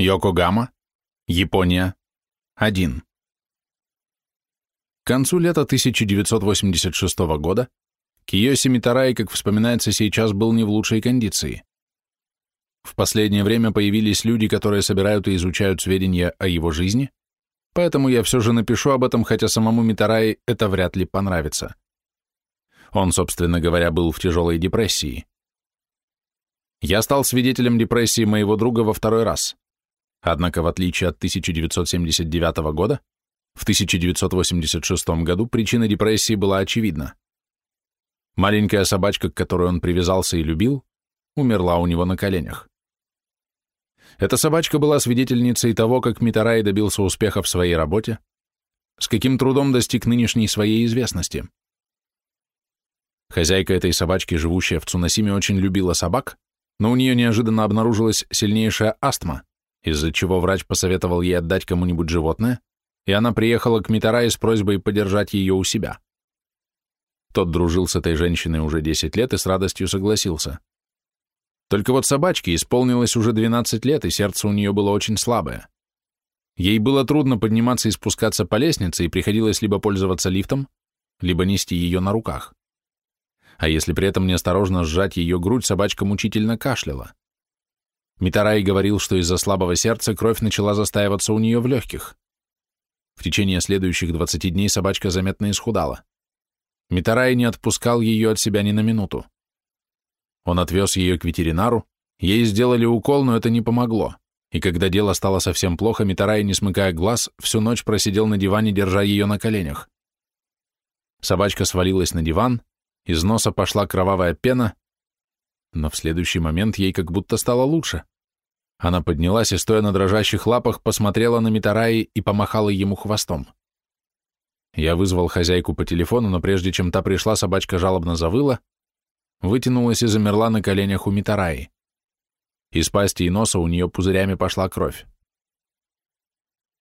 Йокогама, Япония, 1. К концу лета 1986 года Киоси Митараи, как вспоминается сейчас, был не в лучшей кондиции. В последнее время появились люди, которые собирают и изучают сведения о его жизни, поэтому я все же напишу об этом, хотя самому Митараи это вряд ли понравится. Он, собственно говоря, был в тяжелой депрессии. Я стал свидетелем депрессии моего друга во второй раз. Однако, в отличие от 1979 года, в 1986 году причина депрессии была очевидна. Маленькая собачка, к которой он привязался и любил, умерла у него на коленях. Эта собачка была свидетельницей того, как Митарай добился успеха в своей работе, с каким трудом достиг нынешней своей известности. Хозяйка этой собачки, живущая в Цунасиме, очень любила собак, но у нее неожиданно обнаружилась сильнейшая астма, из-за чего врач посоветовал ей отдать кому-нибудь животное, и она приехала к Митарае с просьбой подержать ее у себя. Тот дружил с этой женщиной уже 10 лет и с радостью согласился. Только вот собачке исполнилось уже 12 лет, и сердце у нее было очень слабое. Ей было трудно подниматься и спускаться по лестнице, и приходилось либо пользоваться лифтом, либо нести ее на руках а если при этом неосторожно сжать ее грудь, собачка мучительно кашляла. Митарай говорил, что из-за слабого сердца кровь начала застаиваться у нее в легких. В течение следующих 20 дней собачка заметно исхудала. Митарай не отпускал ее от себя ни на минуту. Он отвез ее к ветеринару, ей сделали укол, но это не помогло, и когда дело стало совсем плохо, Митарай, не смыкая глаз, всю ночь просидел на диване, держа ее на коленях. Собачка свалилась на диван, из носа пошла кровавая пена, но в следующий момент ей как будто стало лучше. Она поднялась и, стоя на дрожащих лапах, посмотрела на Митараи и помахала ему хвостом. Я вызвал хозяйку по телефону, но прежде чем та пришла, собачка жалобно завыла, вытянулась и замерла на коленях у Митараи. Из пасти и носа у нее пузырями пошла кровь.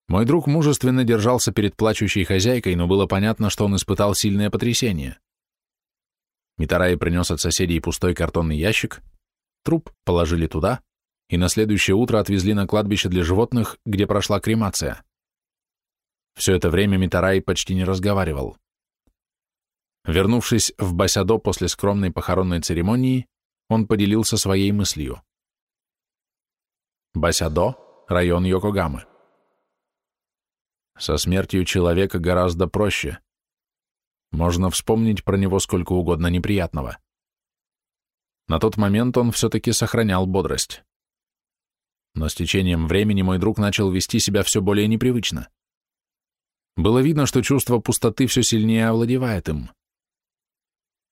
Мой друг мужественно держался перед плачущей хозяйкой, но было понятно, что он испытал сильное потрясение. Митарай принес от соседей пустой картонный ящик, труп положили туда и на следующее утро отвезли на кладбище для животных, где прошла кремация. Все это время Митарай почти не разговаривал. Вернувшись в Басядо после скромной похоронной церемонии, он поделился своей мыслью. Басядо — район Йокогамы. Со смертью человека гораздо проще. Можно вспомнить про него сколько угодно неприятного. На тот момент он все-таки сохранял бодрость. Но с течением времени мой друг начал вести себя все более непривычно. Было видно, что чувство пустоты все сильнее овладевает им.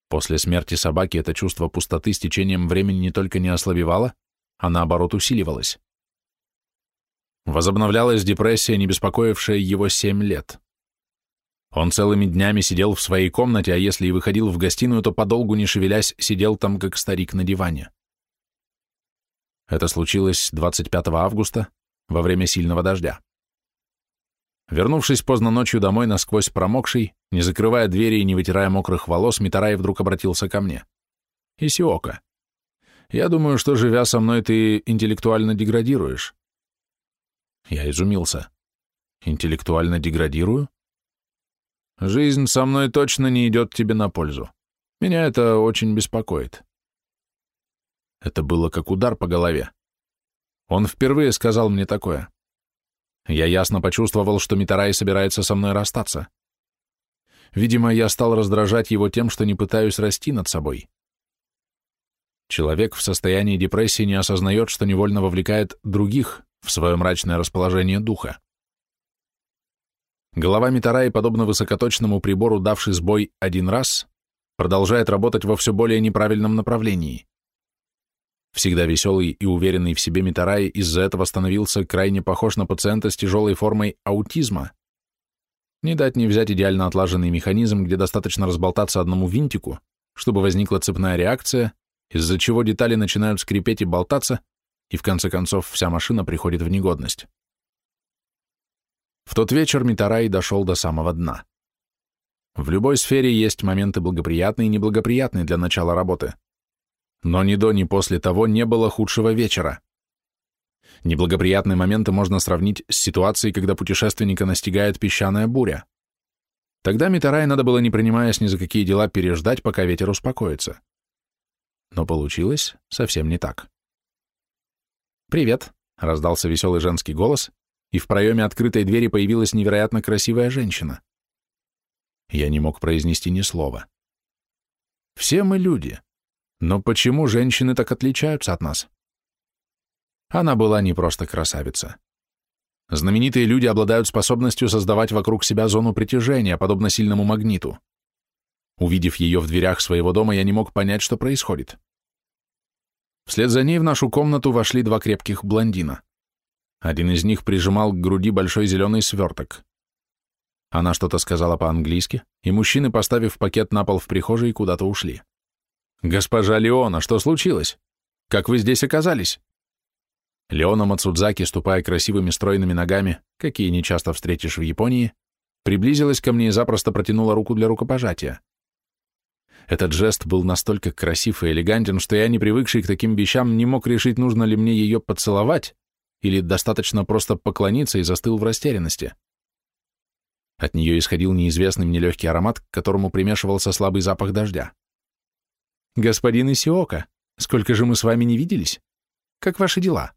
После смерти собаки это чувство пустоты с течением времени не только не ослабевало, а наоборот усиливалось. Возобновлялась депрессия, не беспокоившая его семь лет. Он целыми днями сидел в своей комнате, а если и выходил в гостиную, то подолгу не шевелясь сидел там, как старик на диване. Это случилось 25 августа, во время сильного дождя. Вернувшись поздно ночью домой, насквозь промокший, не закрывая двери и не вытирая мокрых волос, Митарай вдруг обратился ко мне. «Исиока, я думаю, что, живя со мной, ты интеллектуально деградируешь». Я изумился. «Интеллектуально деградирую? Жизнь со мной точно не идет тебе на пользу. Меня это очень беспокоит. Это было как удар по голове. Он впервые сказал мне такое. Я ясно почувствовал, что Митарай собирается со мной расстаться. Видимо, я стал раздражать его тем, что не пытаюсь расти над собой. Человек в состоянии депрессии не осознает, что невольно вовлекает других в свое мрачное расположение духа. Голова Митараи, подобно высокоточному прибору, давший сбой один раз, продолжает работать во все более неправильном направлении. Всегда веселый и уверенный в себе Митараи из-за этого становился крайне похож на пациента с тяжелой формой аутизма. Не дать не взять идеально отлаженный механизм, где достаточно разболтаться одному винтику, чтобы возникла цепная реакция, из-за чего детали начинают скрипеть и болтаться, и в конце концов вся машина приходит в негодность. В тот вечер Митарай дошел до самого дна. В любой сфере есть моменты благоприятные и неблагоприятные для начала работы. Но ни до, ни после того не было худшего вечера. Неблагоприятные моменты можно сравнить с ситуацией, когда путешественника настигает песчаная буря. Тогда Митарай надо было, не принимаясь ни за какие дела, переждать, пока ветер успокоится. Но получилось совсем не так. «Привет», — раздался веселый женский голос, и в проеме открытой двери появилась невероятно красивая женщина. Я не мог произнести ни слова. Все мы люди, но почему женщины так отличаются от нас? Она была не просто красавица. Знаменитые люди обладают способностью создавать вокруг себя зону притяжения, подобно сильному магниту. Увидев ее в дверях своего дома, я не мог понять, что происходит. Вслед за ней в нашу комнату вошли два крепких блондина. Один из них прижимал к груди большой зеленый сверток. Она что-то сказала по-английски, и мужчины, поставив пакет на пол в прихожей, куда-то ушли. «Госпожа Леона, что случилось? Как вы здесь оказались?» Леона Мацудзаки, ступая красивыми стройными ногами, какие нечасто встретишь в Японии, приблизилась ко мне и запросто протянула руку для рукопожатия. Этот жест был настолько красив и элегантен, что я, не привыкший к таким вещам, не мог решить, нужно ли мне ее поцеловать или достаточно просто поклониться и застыл в растерянности. От нее исходил неизвестный мне легкий аромат, к которому примешивался слабый запах дождя. «Господин Исиока, сколько же мы с вами не виделись? Как ваши дела?»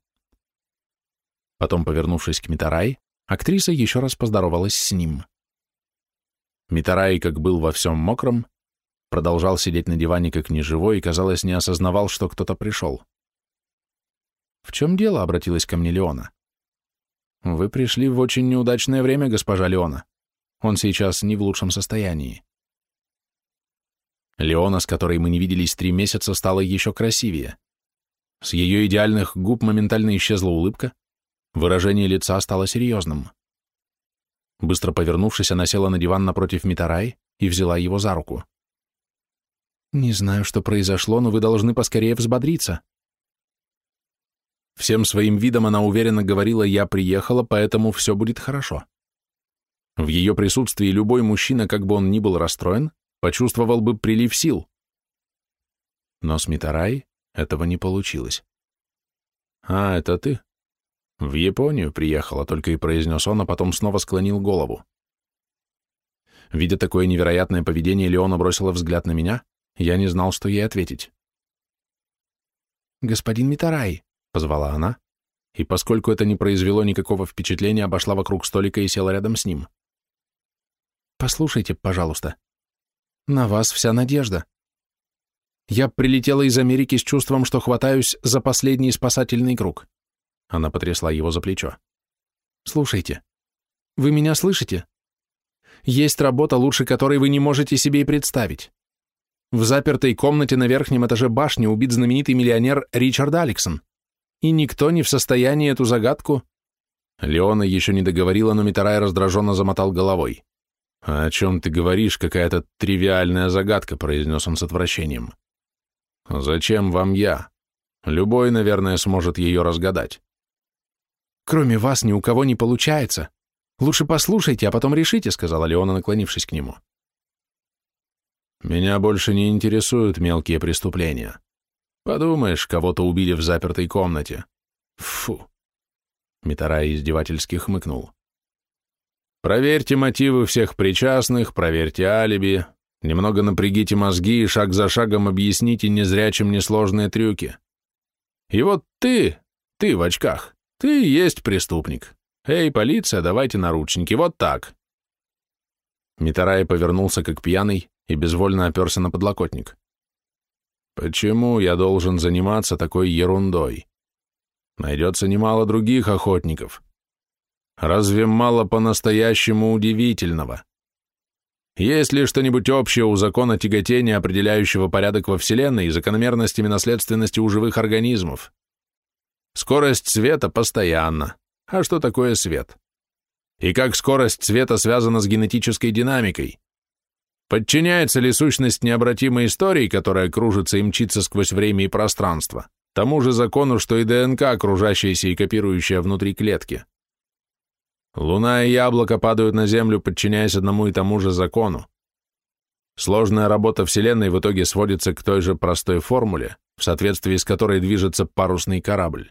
Потом, повернувшись к Митарай, актриса еще раз поздоровалась с ним. Митарай, как был во всем мокром, продолжал сидеть на диване как неживой и, казалось, не осознавал, что кто-то пришел. «В чем дело?» — обратилась ко мне Леона. «Вы пришли в очень неудачное время, госпожа Леона. Он сейчас не в лучшем состоянии». Леона, с которой мы не виделись три месяца, стала еще красивее. С ее идеальных губ моментально исчезла улыбка, Выражение лица стало серьезным. Быстро повернувшись, она села на диван напротив Митарай и взяла его за руку. «Не знаю, что произошло, но вы должны поскорее взбодриться». Всем своим видом она уверенно говорила «я приехала, поэтому все будет хорошо». В ее присутствии любой мужчина, как бы он ни был расстроен, почувствовал бы прилив сил. Но с Митарай этого не получилось. «А, это ты?» В Японию приехала, только и произнес он, а потом снова склонил голову. Видя такое невероятное поведение, Леона бросила взгляд на меня, я не знал, что ей ответить. «Господин Митарай», — позвала она, и, поскольку это не произвело никакого впечатления, обошла вокруг столика и села рядом с ним. «Послушайте, пожалуйста. На вас вся надежда. Я прилетела из Америки с чувством, что хватаюсь за последний спасательный круг. Она потрясла его за плечо. «Слушайте, вы меня слышите? Есть работа, лучше которой вы не можете себе и представить. В запертой комнате на верхнем этаже башни убит знаменитый миллионер Ричард Алексон. И никто не в состоянии эту загадку...» Леона еще не договорила, но Митарай раздраженно замотал головой. «О чем ты говоришь? Какая-то тривиальная загадка», — произнес он с отвращением. «Зачем вам я? Любой, наверное, сможет ее разгадать». Кроме вас ни у кого не получается. Лучше послушайте, а потом решите, сказала Леона, наклонившись к нему. Меня больше не интересуют мелкие преступления. Подумаешь, кого-то убили в запертой комнате. Фу. Митарай издевательски хмыкнул. Проверьте мотивы всех причастных, проверьте алиби, немного напрягите мозги и шаг за шагом объясните незрячим несложные трюки. И вот ты, ты в очках, ты есть преступник. Эй, полиция, давайте наручники, вот так. Митарай повернулся как пьяный и безвольно оперся на подлокотник. Почему я должен заниматься такой ерундой? Найдется немало других охотников. Разве мало по-настоящему удивительного? Есть ли что-нибудь общее у закона тяготения, определяющего порядок во Вселенной и закономерностями наследственности у живых организмов? Скорость света постоянна. А что такое свет? И как скорость света связана с генетической динамикой? Подчиняется ли сущность необратимой истории, которая кружится и мчится сквозь время и пространство, тому же закону, что и ДНК, окружающаяся и копирующая внутри клетки? Луна и яблоко падают на Землю, подчиняясь одному и тому же закону. Сложная работа Вселенной в итоге сводится к той же простой формуле, в соответствии с которой движется парусный корабль.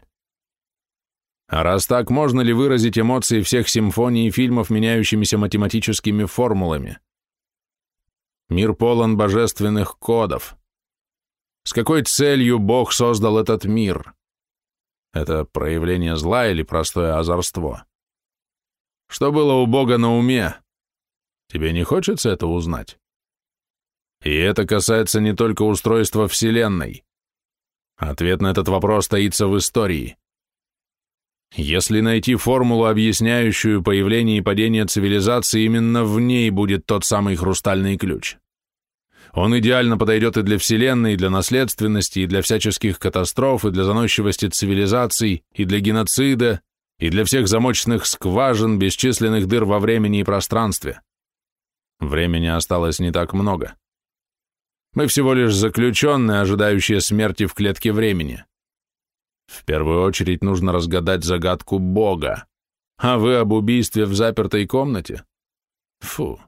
А раз так, можно ли выразить эмоции всех симфоний и фильмов меняющимися математическими формулами? Мир полон божественных кодов. С какой целью Бог создал этот мир? Это проявление зла или простое озорство? Что было у Бога на уме? Тебе не хочется это узнать? И это касается не только устройства Вселенной. Ответ на этот вопрос таится в истории. Если найти формулу, объясняющую появление и падение цивилизации, именно в ней будет тот самый хрустальный ключ. Он идеально подойдет и для Вселенной, и для наследственности, и для всяческих катастроф, и для заносчивости цивилизаций, и для геноцида, и для всех замочных скважин, бесчисленных дыр во времени и пространстве. Времени осталось не так много. Мы всего лишь заключенные, ожидающие смерти в клетке времени. В первую очередь нужно разгадать загадку Бога. А вы об убийстве в запертой комнате? Фу.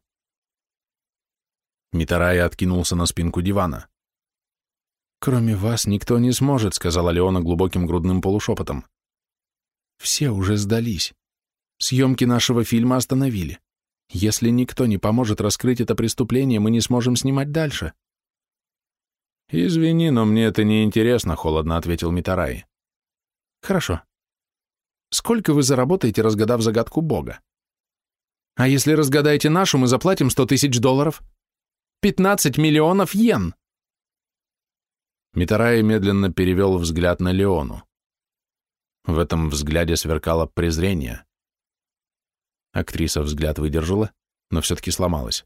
Митарай откинулся на спинку дивана. «Кроме вас никто не сможет», — сказала Леона глубоким грудным полушепотом. «Все уже сдались. Съемки нашего фильма остановили. Если никто не поможет раскрыть это преступление, мы не сможем снимать дальше». «Извини, но мне это не интересно», — холодно ответил Митарай. «Хорошо. Сколько вы заработаете, разгадав загадку Бога? А если разгадаете нашу, мы заплатим сто тысяч долларов?» 15 миллионов йен!» Митарай медленно перевел взгляд на Леону. В этом взгляде сверкало презрение. Актриса взгляд выдержала, но все-таки сломалась.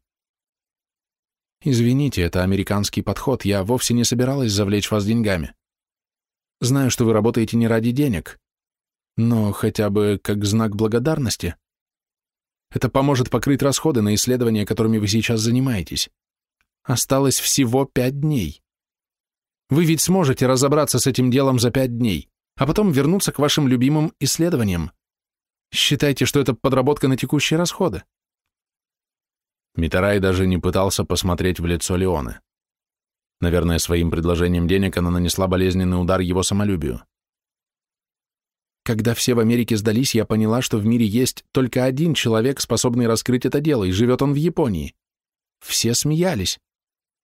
«Извините, это американский подход, я вовсе не собиралась завлечь вас деньгами. Знаю, что вы работаете не ради денег, но хотя бы как знак благодарности. Это поможет покрыть расходы на исследования, которыми вы сейчас занимаетесь. Осталось всего пять дней. Вы ведь сможете разобраться с этим делом за пять дней, а потом вернуться к вашим любимым исследованиям. Считайте, что это подработка на текущие расходы. Митарай даже не пытался посмотреть в лицо Леоны. Наверное, своим предложением денег она нанесла болезненный удар его самолюбию. Когда все в Америке сдались, я поняла, что в мире есть только один человек, способный раскрыть это дело, и живет он в Японии. Все смеялись.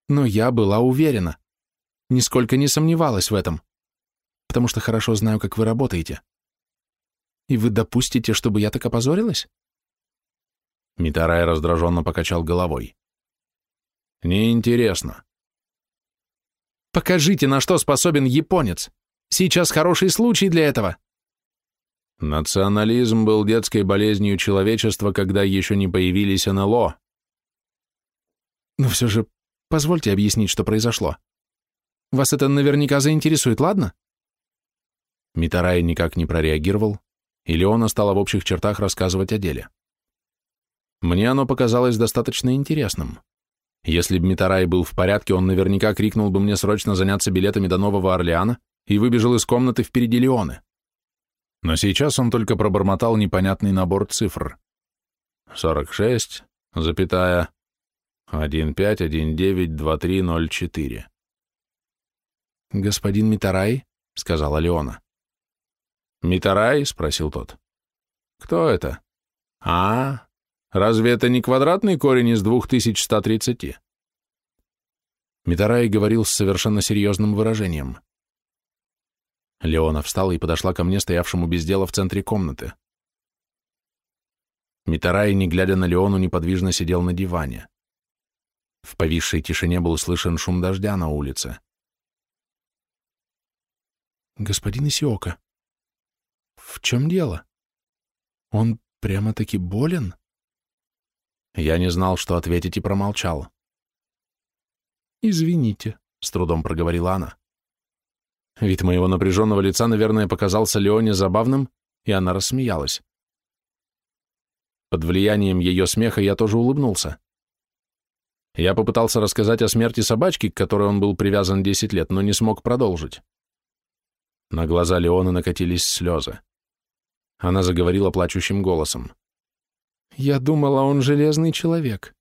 Но я была уверена. Нисколько не сомневалась в этом. Потому что хорошо знаю, как вы работаете. И вы допустите, чтобы я так опозорилась? Митарай раздраженно покачал головой. Неинтересно. Покажите, на что способен японец. Сейчас хороший случай для этого. Национализм был детской болезнью человечества, когда еще не появились НЛО. Но все же Позвольте объяснить, что произошло. Вас это наверняка заинтересует, ладно?» Митарай никак не прореагировал, и Леона стала в общих чертах рассказывать о деле. Мне оно показалось достаточно интересным. Если бы Митарай был в порядке, он наверняка крикнул бы мне срочно заняться билетами до Нового Орлеана и выбежал из комнаты впереди Леоны. Но сейчас он только пробормотал непонятный набор цифр. 46, запятая, 15192304. «Господин Митарай?» — сказала Леона. «Митарай?» — спросил тот. «Кто это?» «А, разве это не квадратный корень из 2130?» Митарай говорил с совершенно серьезным выражением. Леона встала и подошла ко мне, стоявшему без дела в центре комнаты. Митарай, не глядя на Леону, неподвижно сидел на диване. В повисшей тишине был слышен шум дождя на улице. «Господин Исиока, в чем дело? Он прямо-таки болен?» Я не знал, что ответить, и промолчал. «Извините», — с трудом проговорила она. Вид моего напряженного лица, наверное, показался Леоне забавным, и она рассмеялась. Под влиянием ее смеха я тоже улыбнулся. Я попытался рассказать о смерти собачки, к которой он был привязан 10 лет, но не смог продолжить. На глаза Леона накатились слезы. Она заговорила плачущим голосом. «Я думала, он железный человек.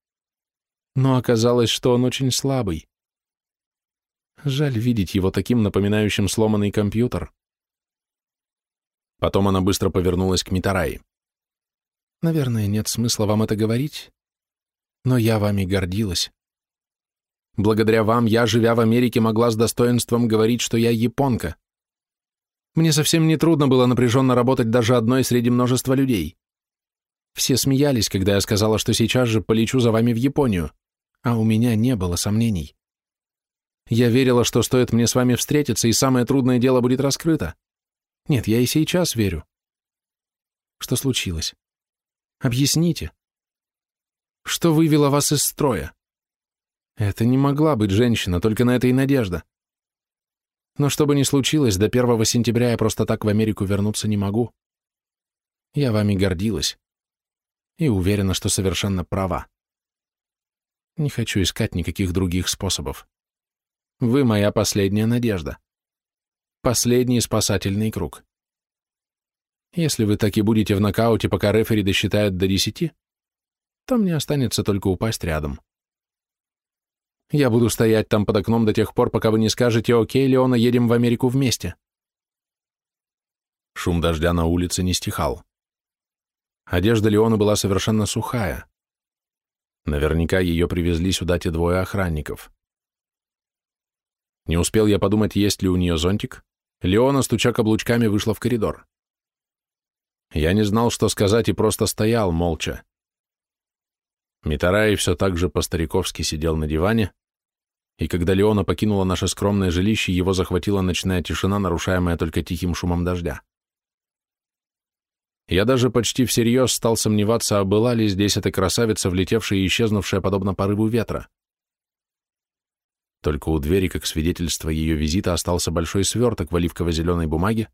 Но оказалось, что он очень слабый. Жаль видеть его таким напоминающим сломанный компьютер. Потом она быстро повернулась к Митараи. Наверное, нет смысла вам это говорить, но я вами гордилась. Благодаря вам я, живя в Америке, могла с достоинством говорить, что я японка. Мне совсем не трудно было напряженно работать даже одной среди множества людей. Все смеялись, когда я сказала, что сейчас же полечу за вами в Японию, а у меня не было сомнений. Я верила, что стоит мне с вами встретиться, и самое трудное дело будет раскрыто. Нет, я и сейчас верю. Что случилось? Объясните. Что вывело вас из строя? Это не могла быть женщина, только на это и надежда. Но что бы ни случилось, до 1 сентября я просто так в Америку вернуться не могу. Я вами гордилась и уверена, что совершенно права. Не хочу искать никаких других способов. Вы моя последняя надежда. Последний спасательный круг. Если вы так и будете в нокауте, пока рефери досчитают до десяти, то мне останется только упасть рядом. Я буду стоять там под окном до тех пор, пока вы не скажете «Окей, Леона, едем в Америку вместе». Шум дождя на улице не стихал. Одежда Леона была совершенно сухая. Наверняка ее привезли сюда те двое охранников. Не успел я подумать, есть ли у нее зонтик. Леона, стуча каблучками, вышла в коридор. Я не знал, что сказать, и просто стоял, молча. Митарай все так же по-стариковски сидел на диване, и когда Леона покинула наше скромное жилище, его захватила ночная тишина, нарушаемая только тихим шумом дождя. Я даже почти всерьез стал сомневаться, а была ли здесь эта красавица, влетевшая и исчезнувшая подобно порыву ветра. Только у двери, как свидетельство ее визита, остался большой сверток в оливково-зеленой бумаге,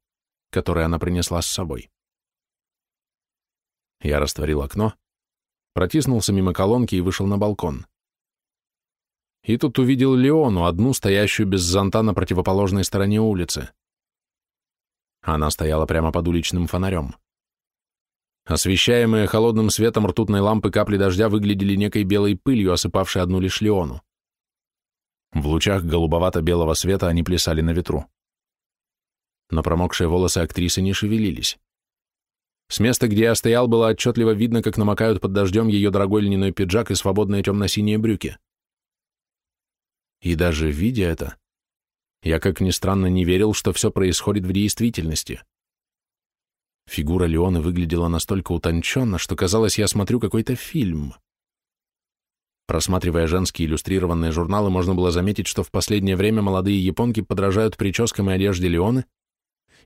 который она принесла с собой. Я растворил окно, протиснулся мимо колонки и вышел на балкон и тут увидел Леону, одну, стоящую без зонта на противоположной стороне улицы. Она стояла прямо под уличным фонарем. Освещаемые холодным светом ртутной лампы капли дождя выглядели некой белой пылью, осыпавшей одну лишь Леону. В лучах голубовато-белого света они плясали на ветру. Но промокшие волосы актрисы не шевелились. С места, где я стоял, было отчетливо видно, как намокают под дождем ее дорогой льняной пиджак и свободные темно-синие брюки. И даже видя это, я, как ни странно, не верил, что все происходит в действительности. Фигура Леоны выглядела настолько утонченно, что казалось, я смотрю какой-то фильм. Просматривая женские иллюстрированные журналы, можно было заметить, что в последнее время молодые японки подражают прическам и одежде Леоны,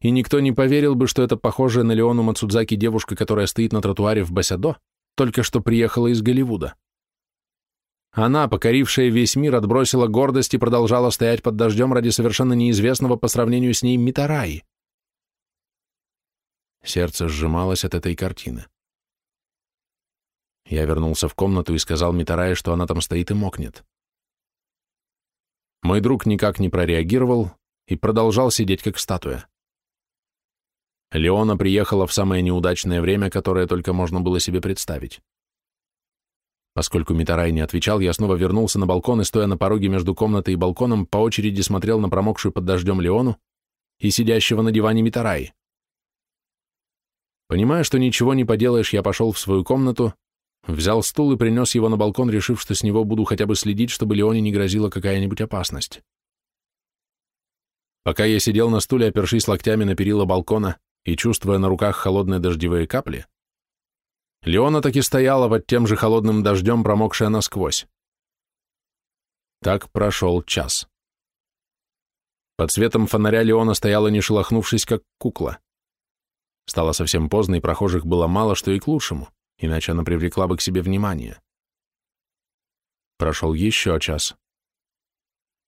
и никто не поверил бы, что это похожая на Леону Мацудзаки девушка, которая стоит на тротуаре в Басядо, только что приехала из Голливуда. Она, покорившая весь мир, отбросила гордость и продолжала стоять под дождем ради совершенно неизвестного по сравнению с ней Митараи. Сердце сжималось от этой картины. Я вернулся в комнату и сказал Митарае, что она там стоит и мокнет. Мой друг никак не прореагировал и продолжал сидеть как статуя. Леона приехала в самое неудачное время, которое только можно было себе представить. Поскольку Митарай не отвечал, я снова вернулся на балкон и, стоя на пороге между комнатой и балконом, по очереди смотрел на промокшую под дождем Леону и сидящего на диване Митарай. Понимая, что ничего не поделаешь, я пошел в свою комнату, взял стул и принес его на балкон, решив, что с него буду хотя бы следить, чтобы Леоне не грозила какая-нибудь опасность. Пока я сидел на стуле, опершись локтями на перила балкона и чувствуя на руках холодные дождевые капли, Леона таки стояла под тем же холодным дождем, промокшая насквозь. Так прошел час. Под светом фонаря Леона стояла, не шелохнувшись, как кукла. Стало совсем поздно, и прохожих было мало, что и к лучшему, иначе она привлекла бы к себе внимание. Прошел еще час.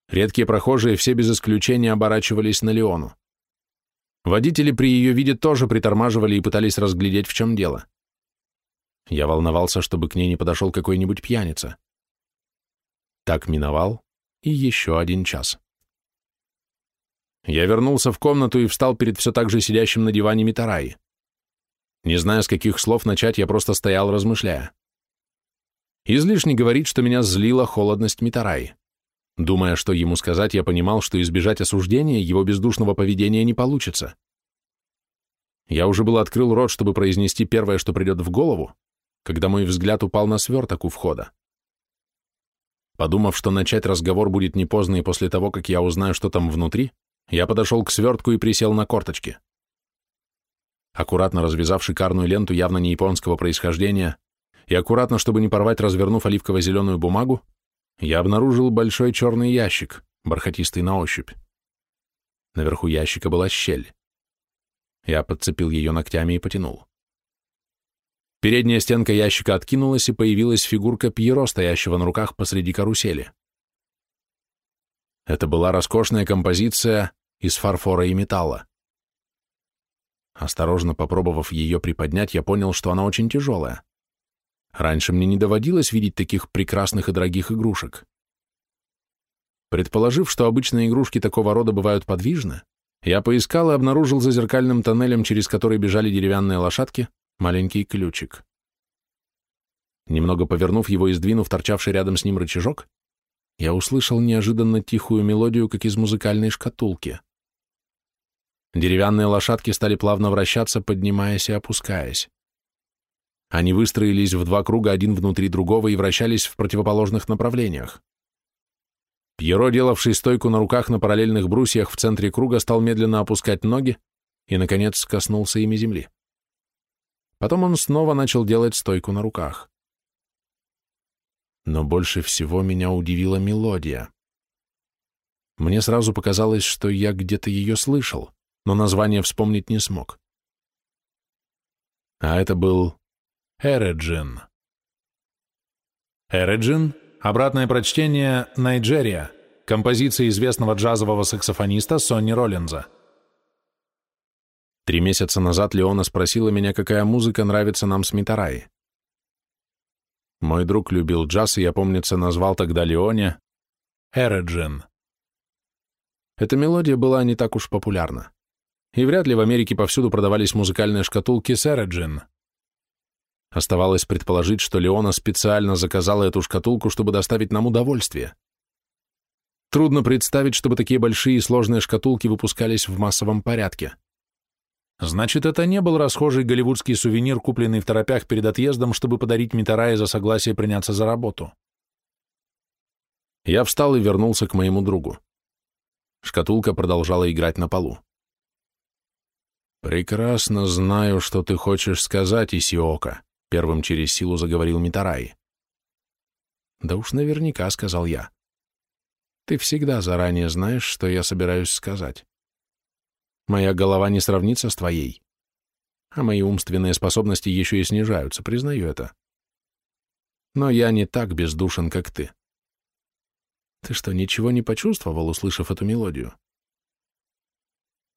Редкие прохожие все без исключения оборачивались на Леону. Водители при ее виде тоже притормаживали и пытались разглядеть, в чем дело. Я волновался, чтобы к ней не подошел какой-нибудь пьяница. Так миновал и еще один час. Я вернулся в комнату и встал перед все так же сидящим на диване Митараи. Не зная, с каких слов начать, я просто стоял, размышляя. Излишне говорить, что меня злила холодность Митараи. Думая, что ему сказать, я понимал, что избежать осуждения его бездушного поведения не получится. Я уже был открыл рот, чтобы произнести первое, что придет в голову, когда мой взгляд упал на сверток у входа. Подумав, что начать разговор будет не поздно и после того, как я узнаю, что там внутри, я подошел к свертку и присел на корточки. Аккуратно развязав шикарную ленту явно не японского происхождения и аккуратно, чтобы не порвать, развернув оливково-зеленую бумагу, я обнаружил большой черный ящик, бархатистый на ощупь. Наверху ящика была щель. Я подцепил ее ногтями и потянул. Передняя стенка ящика откинулась, и появилась фигурка Пьеро, стоящего на руках посреди карусели. Это была роскошная композиция из фарфора и металла. Осторожно попробовав ее приподнять, я понял, что она очень тяжелая. Раньше мне не доводилось видеть таких прекрасных и дорогих игрушек. Предположив, что обычные игрушки такого рода бывают подвижны, я поискал и обнаружил за зеркальным тоннелем, через который бежали деревянные лошадки, маленький ключик. Немного повернув его и сдвинув торчавший рядом с ним рычажок, я услышал неожиданно тихую мелодию, как из музыкальной шкатулки. Деревянные лошадки стали плавно вращаться, поднимаясь и опускаясь. Они выстроились в два круга один внутри другого и вращались в противоположных направлениях. Пьеро, делавший стойку на руках на параллельных брусьях в центре круга, стал медленно опускать ноги и, наконец, коснулся ими земли. Потом он снова начал делать стойку на руках. Но больше всего меня удивила мелодия. Мне сразу показалось, что я где-то ее слышал но название вспомнить не смог. А это был Эреджин. Эреджин — обратное прочтение «Найджерия», композиция известного джазового саксофониста Сонни Роллинза. Три месяца назад Леона спросила меня, какая музыка нравится нам с Митараи. Мой друг любил джаз, и я, помнится, назвал тогда Леоне Эреджин. Эта мелодия была не так уж популярна и вряд ли в Америке повсюду продавались музыкальные шкатулки Сэраджин. Оставалось предположить, что Леона специально заказала эту шкатулку, чтобы доставить нам удовольствие. Трудно представить, чтобы такие большие и сложные шкатулки выпускались в массовом порядке. Значит, это не был расхожий голливудский сувенир, купленный в торопях перед отъездом, чтобы подарить Митарае за согласие приняться за работу. Я встал и вернулся к моему другу. Шкатулка продолжала играть на полу. «Прекрасно знаю, что ты хочешь сказать, Исиока», — первым через силу заговорил Митарай. «Да уж наверняка», — сказал я. «Ты всегда заранее знаешь, что я собираюсь сказать. Моя голова не сравнится с твоей, а мои умственные способности еще и снижаются, признаю это. Но я не так бездушен, как ты. Ты что, ничего не почувствовал, услышав эту мелодию?»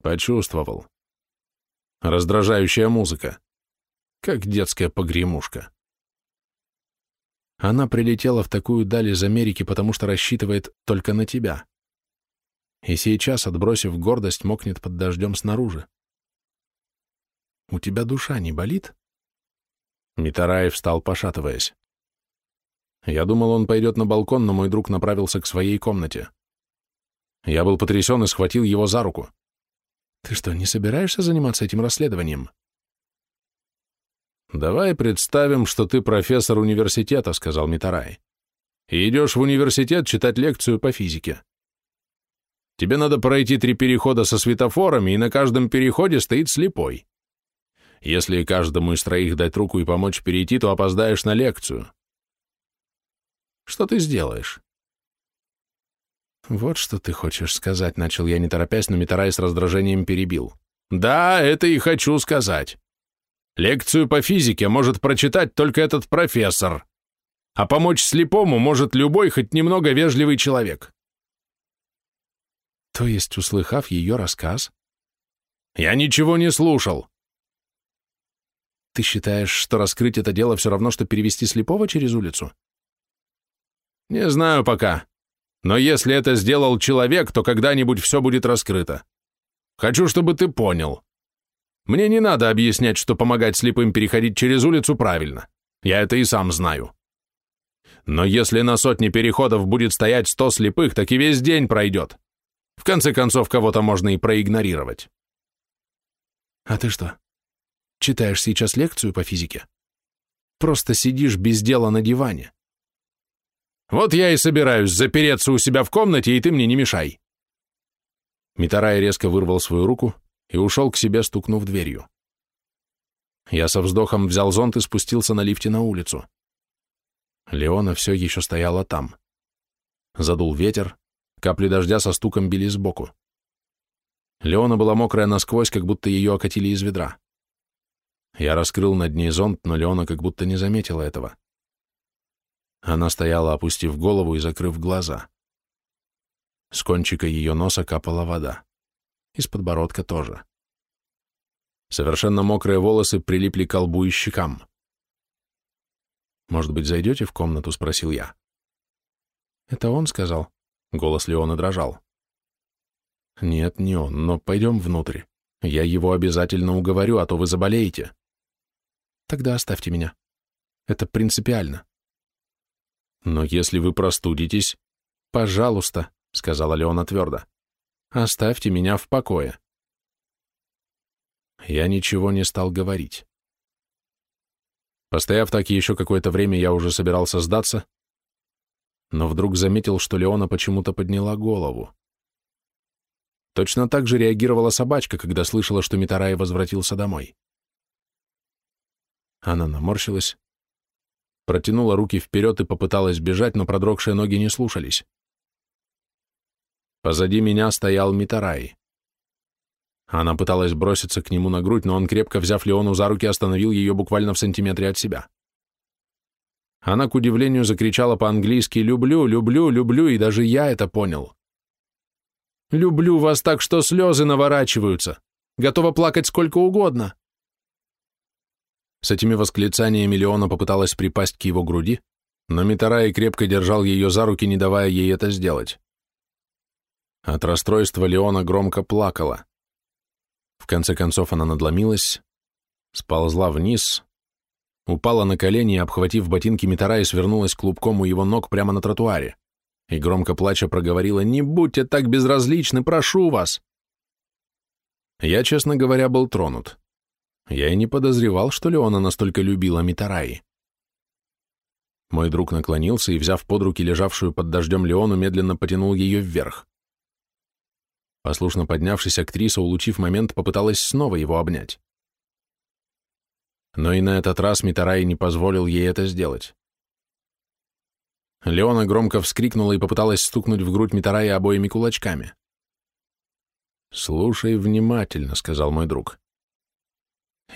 «Почувствовал», Раздражающая музыка. Как детская погремушка. Она прилетела в такую даль из Америки, потому что рассчитывает только на тебя. И сейчас, отбросив гордость, мокнет под дождем снаружи. У тебя душа не болит? Митараев встал, пошатываясь. Я думал, он пойдет на балкон, но мой друг направился к своей комнате. Я был потрясен и схватил его за руку. Ты что, не собираешься заниматься этим расследованием? Давай представим, что ты профессор университета, сказал Митарай. И идешь в университет читать лекцию по физике. Тебе надо пройти три перехода со светофорами, и на каждом переходе стоит слепой. Если каждому из троих дать руку и помочь перейти, то опоздаешь на лекцию. Что ты сделаешь? «Вот что ты хочешь сказать», — начал я не торопясь, но Митарай с раздражением перебил. «Да, это и хочу сказать. Лекцию по физике может прочитать только этот профессор, а помочь слепому может любой, хоть немного вежливый человек». То есть, услыхав ее рассказ? «Я ничего не слушал». «Ты считаешь, что раскрыть это дело все равно, что перевести слепого через улицу?» «Не знаю пока. Но если это сделал человек, то когда-нибудь все будет раскрыто. Хочу, чтобы ты понял. Мне не надо объяснять, что помогать слепым переходить через улицу правильно. Я это и сам знаю. Но если на сотне переходов будет стоять сто слепых, так и весь день пройдет. В конце концов, кого-то можно и проигнорировать. А ты что, Читаешь сейчас лекцию по физике? Просто сидишь без дела на диване. Вот я и собираюсь запереться у себя в комнате, и ты мне не мешай. Митарай резко вырвал свою руку и ушел к себе, стукнув дверью. Я со вздохом взял зонт и спустился на лифте на улицу. Леона все еще стояла там. Задул ветер, капли дождя со стуком били сбоку. Леона была мокрая насквозь, как будто ее окатили из ведра. Я раскрыл над ней зонт, но Леона как будто не заметила этого. Она стояла, опустив голову и закрыв глаза. С кончика ее носа капала вода. Из подбородка тоже. Совершенно мокрые волосы прилипли к колбу и щекам. «Может быть, зайдете в комнату?» — спросил я. «Это он сказал?» — голос Леона дрожал. «Нет, не он, но пойдем внутрь. Я его обязательно уговорю, а то вы заболеете». «Тогда оставьте меня. Это принципиально». «Но если вы простудитесь...» «Пожалуйста», — сказала Леона твердо. «Оставьте меня в покое». Я ничего не стал говорить. Постояв так еще какое-то время, я уже собирался сдаться, но вдруг заметил, что Леона почему-то подняла голову. Точно так же реагировала собачка, когда слышала, что Митарай возвратился домой. Она наморщилась, протянула руки вперед и попыталась бежать, но продрогшие ноги не слушались. Позади меня стоял Митарай. Она пыталась броситься к нему на грудь, но он, крепко взяв Леону за руки, остановил ее буквально в сантиметре от себя. Она, к удивлению, закричала по-английски «люблю, люблю, люблю», и даже я это понял. «Люблю вас так, что слезы наворачиваются. Готова плакать сколько угодно». С этими восклицаниями Леона попыталась припасть к его груди, но Митарай крепко держал ее за руки, не давая ей это сделать. От расстройства Леона громко плакала. В конце концов она надломилась, сползла вниз, упала на колени и, обхватив ботинки Митарай, свернулась клубком у его ног прямо на тротуаре и, громко плача, проговорила «Не будьте так безразличны, прошу вас!» Я, честно говоря, был тронут. Я и не подозревал, что Леона настолько любила Митараи. Мой друг наклонился и, взяв под руки лежавшую под дождем Леону, медленно потянул ее вверх. Послушно поднявшись, актриса, улучив момент, попыталась снова его обнять. Но и на этот раз Митарай не позволил ей это сделать. Леона громко вскрикнула и попыталась стукнуть в грудь Митарая обоими кулачками. «Слушай внимательно», — сказал мой друг.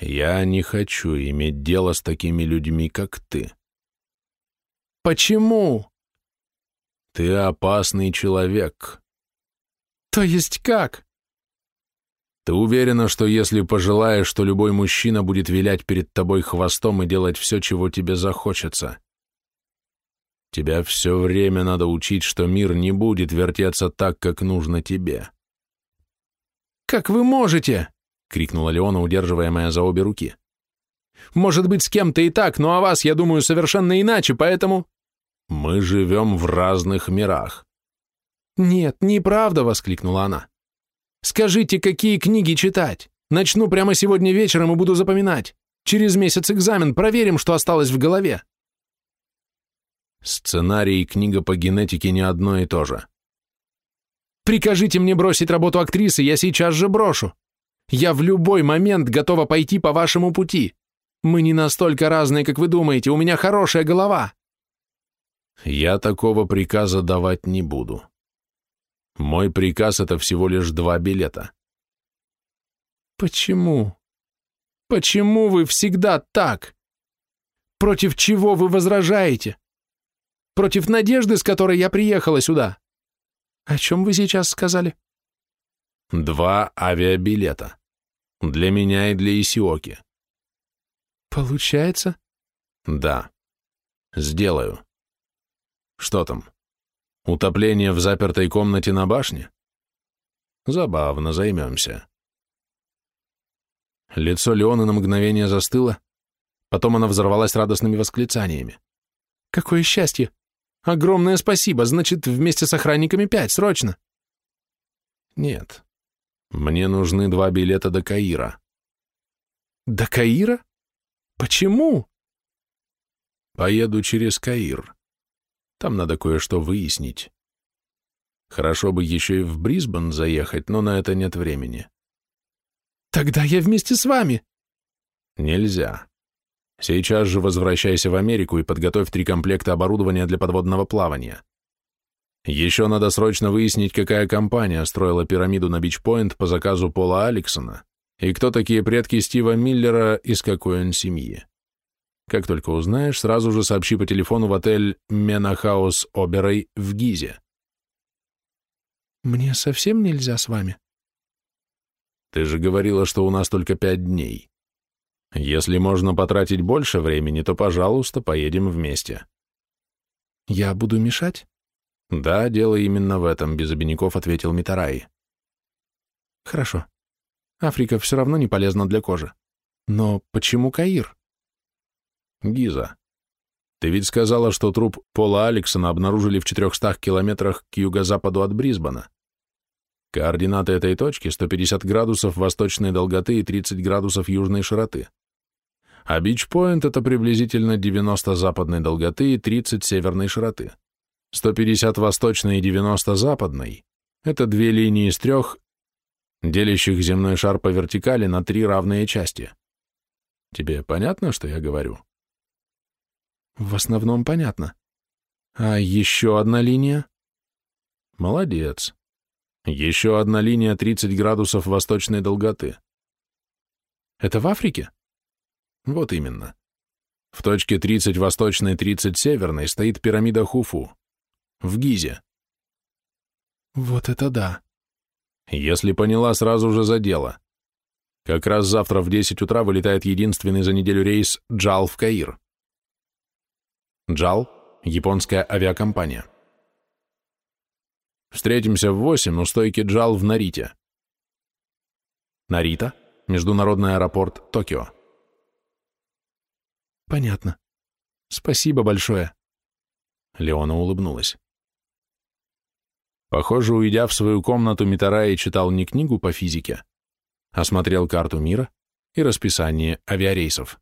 «Я не хочу иметь дело с такими людьми, как ты». «Почему?» «Ты опасный человек. То есть как? Ты уверена, что если пожелаешь, что любой мужчина будет вилять перед тобой хвостом и делать все, чего тебе захочется? Тебя все время надо учить, что мир не будет вертеться так, как нужно тебе. «Как вы можете?» — крикнула Леона, удерживаемая за обе руки. «Может быть, с кем-то и так, но о вас, я думаю, совершенно иначе, поэтому...» «Мы живем в разных мирах. «Нет, неправда!» — воскликнула она. «Скажите, какие книги читать? Начну прямо сегодня вечером и буду запоминать. Через месяц экзамен, проверим, что осталось в голове». Сценарий и книга по генетике не одно и то же. «Прикажите мне бросить работу актрисы, я сейчас же брошу. Я в любой момент готова пойти по вашему пути. Мы не настолько разные, как вы думаете, у меня хорошая голова». «Я такого приказа давать не буду», мой приказ — это всего лишь два билета. Почему? Почему вы всегда так? Против чего вы возражаете? Против надежды, с которой я приехала сюда? О чем вы сейчас сказали? Два авиабилета. Для меня и для Исиоки. Получается? Да. Сделаю. Что там? Утопление в запертой комнате на башне? Забавно, займемся. Лицо Леоны на мгновение застыло, потом она взорвалась радостными восклицаниями. «Какое счастье! Огромное спасибо! Значит, вместе с охранниками пять, срочно!» «Нет, мне нужны два билета до Каира». До Каира? Почему? Поеду через Каир. Там надо кое-что выяснить. Хорошо бы еще и в Брисбен заехать, но на это нет времени. Тогда я вместе с вами. Нельзя. Сейчас же возвращайся в Америку и подготовь три комплекта оборудования для подводного плавания. Еще надо срочно выяснить, какая компания строила пирамиду на Бичпойнт по заказу Пола Алексона и кто такие предки Стива Миллера и с какой он семьи. Как только узнаешь, сразу же сообщи по телефону в отель Менахаус Оберой в Гизе. Мне совсем нельзя с вами? Ты же говорила, что у нас только пять дней. Если можно потратить больше времени, то, пожалуйста, поедем вместе. Я буду мешать? Да, дело именно в этом, без обиняков ответил Митараи. Хорошо. Африка все равно не полезна для кожи. Но почему Каир? Гиза. Ты ведь сказала, что труп Пола Алексона обнаружили в 400 километрах к юго-западу от Брисбена. Координаты этой точки 150 градусов восточной долготы и 30 градусов южной широты. А Бич-Пойнт — это приблизительно 90 западной долготы и 30 северной широты. 150 восточной и 90 западной — это две линии из трех, делящих земной шар по вертикали на три равные части. Тебе понятно, что я говорю? В основном понятно. А еще одна линия? Молодец. Еще одна линия 30 градусов восточной долготы. Это в Африке? Вот именно. В точке 30 восточной, 30 северной стоит пирамида Хуфу. В Гизе. Вот это да. Если поняла, сразу же за дело. Как раз завтра в 10 утра вылетает единственный за неделю рейс Джал в Каир. Джал – японская авиакомпания. Встретимся в 8 у стойки Джал в Нарите. Нарита – международный аэропорт Токио. Понятно. Спасибо большое. Леона улыбнулась. Похоже, уйдя в свою комнату, Митараи читал не книгу по физике, а смотрел карту мира и расписание авиарейсов.